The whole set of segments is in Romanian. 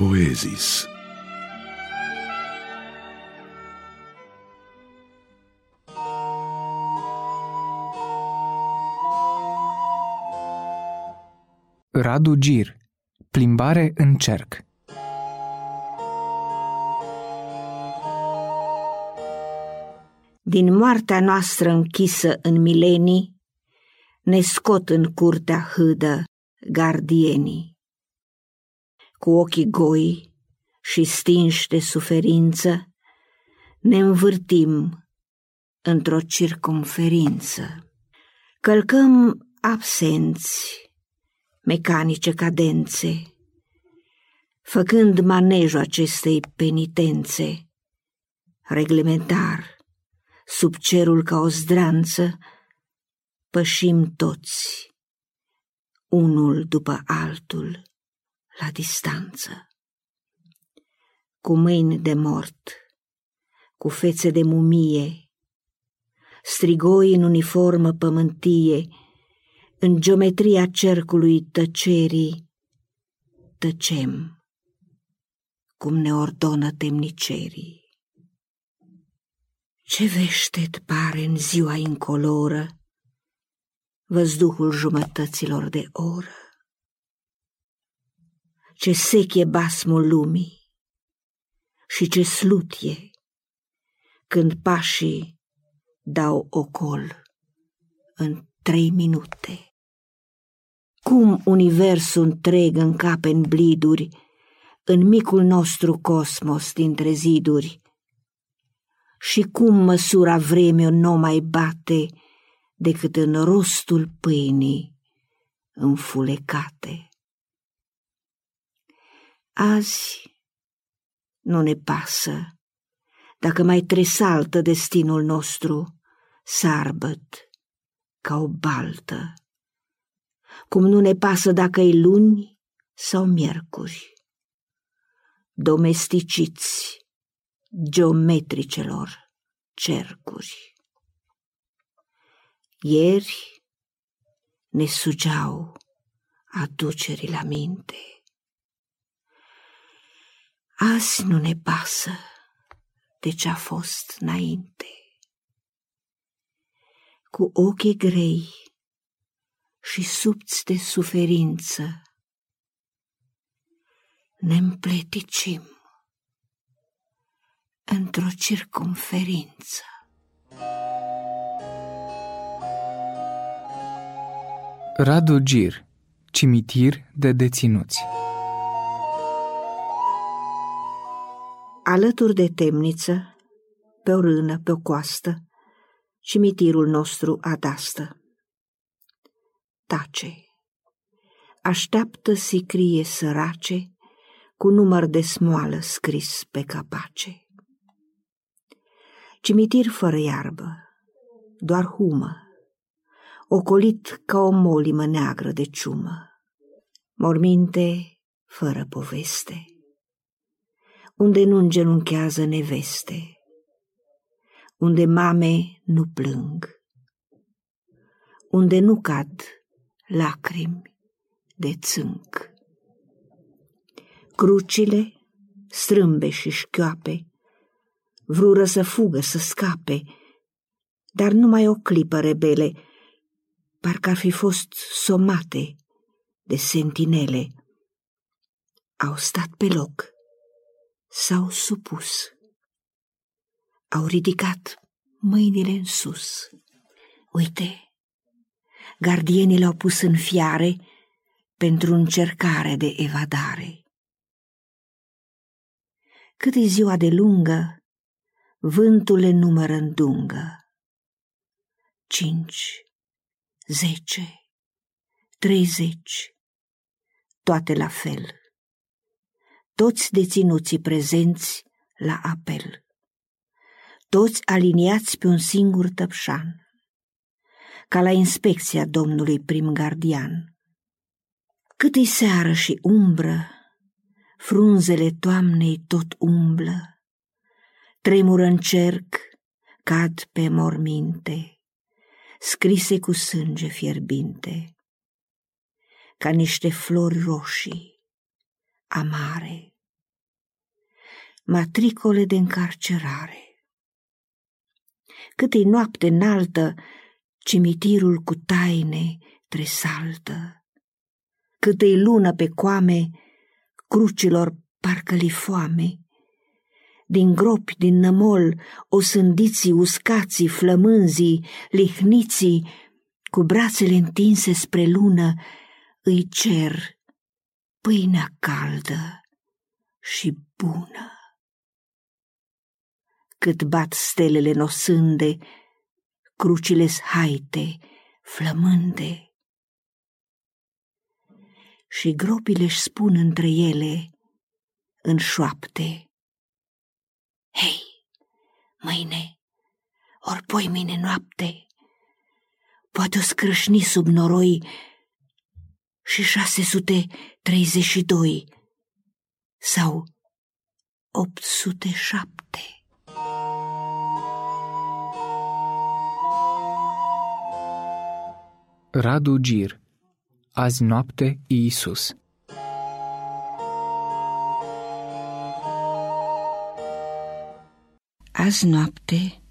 poezis. Radu Gir Plimbare în cerc Din moartea noastră închisă în milenii, ne scot în curtea hâdă gardienii. Cu ochii goi și stinși de suferință, ne învârtim într-o circumferință. Călcăm absenți, mecanice cadențe, făcând manejul acestei penitențe, reglementar, sub cerul ca o zdranță, pășim toți, unul după altul, la distanță. Cu mâini de mort, cu fețe de mumie, strigoi în uniformă pământie, în geometria cercului tăcerii, tăcem, cum ne ordonă temnicerii. Ce veștet pare în ziua incoloră, văzduhul jumătăților de oră. Ce sec e basmul lumii și ce slut e când pașii dau ocol în trei minute. Cum universul întreg încape în bliduri, în micul nostru cosmos dintre ziduri, și cum măsura vremea nu mai bate decât în rostul pâinii înfulecate. Azi nu ne pasă dacă mai tresaltă destinul nostru sarbăt ca o baltă, cum nu ne pasă dacă e luni sau miercuri. Domesticiți geometricelor cercuri. Ieri ne sugeau aducerii la minte. Azi nu ne pasă de ce a fost înainte. Cu ochii grei și subți de suferință, ne împleticim într-o circumferință. Radu Gir Cimitir de deținuți Alături de temniță, pe o rână, pe o coastă, cimitirul nostru adastă. Tace, așteaptă sicrie sărace, cu număr de smoală scris pe capace. Cimitir fără iarbă, doar humă, ocolit ca o molimă neagră de ciumă. Morminte fără poveste, unde nu îngenunchează neveste, unde mame nu plâng, unde nu cad lacrimi de țânc. Crucile, strâmbe și șchioape, vrură să fugă, să scape, dar numai o clipă rebele, parcă ar fi fost somate de sentinele. Au stat pe loc, s-au supus, au ridicat mâinile în sus. Uite, gardienii l-au pus în fiare pentru încercare de evadare. Cât e ziua de lungă, vântul le numără în dungă. Cinci, zece, treizeci, toate la fel. Toți deținuții prezenți la apel. Toți aliniați pe un singur tăpșan, ca la inspecția domnului prim gardian. Cât i seară și umbră, frunzele toamnei tot umblă, tremură în cerc, cad pe morminte, scrise cu sânge fierbinte, ca niște flori roșii, amare, matricole de încarcerare. Cât-i noapte înaltă, cimitirul cu taine tresaltă. Cât-i lună pe coame, crucilor parcă-li foame. Din gropi, din nămol, osândiții, uscații, flămânzii, lihniții, cu brațele întinse spre lună, îi cer pâinea caldă și bună. Cât bat stelele nosânde, crucile haite, flămânde. Și gropile își spun între ele, în șoapte, Hei, mâine, ori poi mine noapte, poate o scrâșni sub noroi și 632 sau 807. Radu Gir Azi noapte Iisus Azi noapte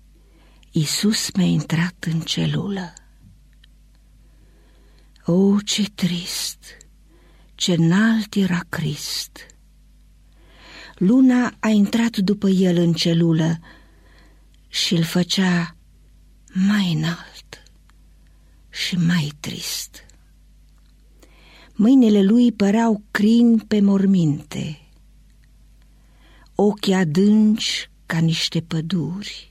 Iisus mi-a intrat în celulă. O, ce trist, ce înalt era Crist! Luna a intrat după el în celulă și îl făcea mai înalt și mai trist. Mâinile lui păreau crin pe morminte, ochii adânci ca niște păduri.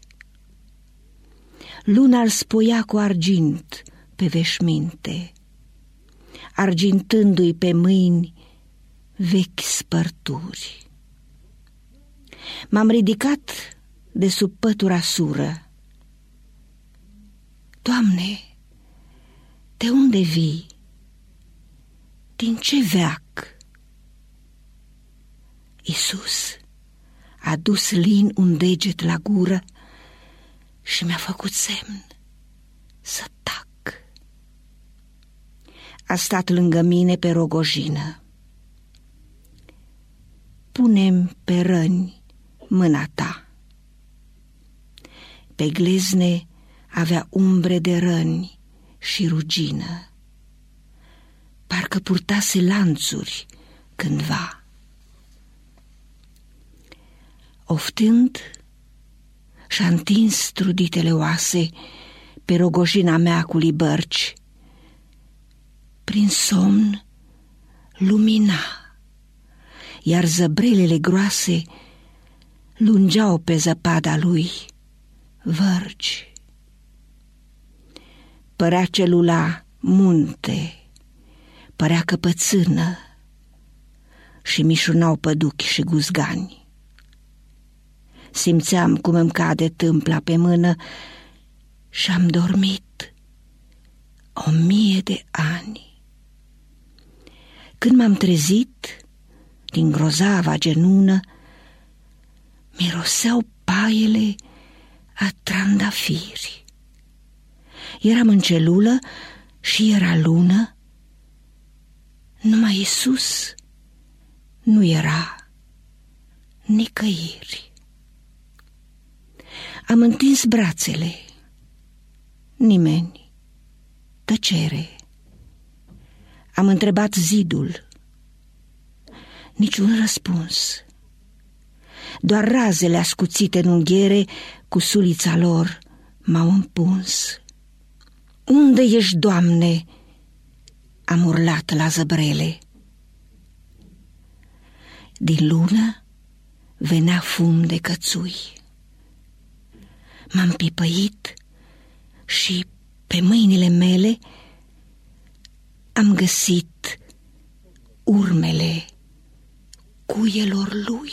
Luna îl spoia cu argint pe veșminte, argintându-i pe mâini vechi spărturi. M-am ridicat de sub pătura sură. Doamne, de unde vii? Din ce veac? Isus a dus lin un deget la gură și mi-a făcut semn să tac a stat lângă mine pe rogojină. Punem pe răni mâna ta. Pe glezne avea umbre de răni și rugină. Parcă purtase lanțuri cândva. Oftând, și-a întins truditele oase pe rogojina mea cu libărci prin somn lumina, iar zăbrelele groase lungeau pe zăpada lui vărgi. Părea celula munte, părea căpățână și mișunau păduchi și guzgani. Simțeam cum îmi cade tâmpla pe mână și am dormit o mie de ani. Când m-am trezit, din grozava genună, miroseau paiele a trandafiri. Eram în celulă și era lună, numai Iisus nu era nicăieri. Am întins brațele, nimeni, tăcere. Am întrebat zidul. Niciun răspuns. Doar razele ascuțite în unghiere cu sulița lor m-au împuns. Unde ești, Doamne?" am urlat la zăbrele. Din lună venea fum de cățui. M-am pipăit și pe mâinile mele am găsit urmele cuielor lui.